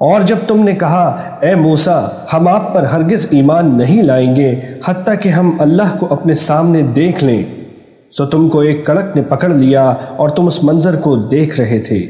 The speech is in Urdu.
اور جب تم نے کہا، اے موسا ہم آپ پر ہرگز ایمان نہیں لائیں گے، حتیٰ کہ ہم اللہ کو اپنے سامنے دیکھ لیں، سو تم کو ایک کڑک نے پکڑ لیا اور تم اس منظر کو دیکھ رہے تھے۔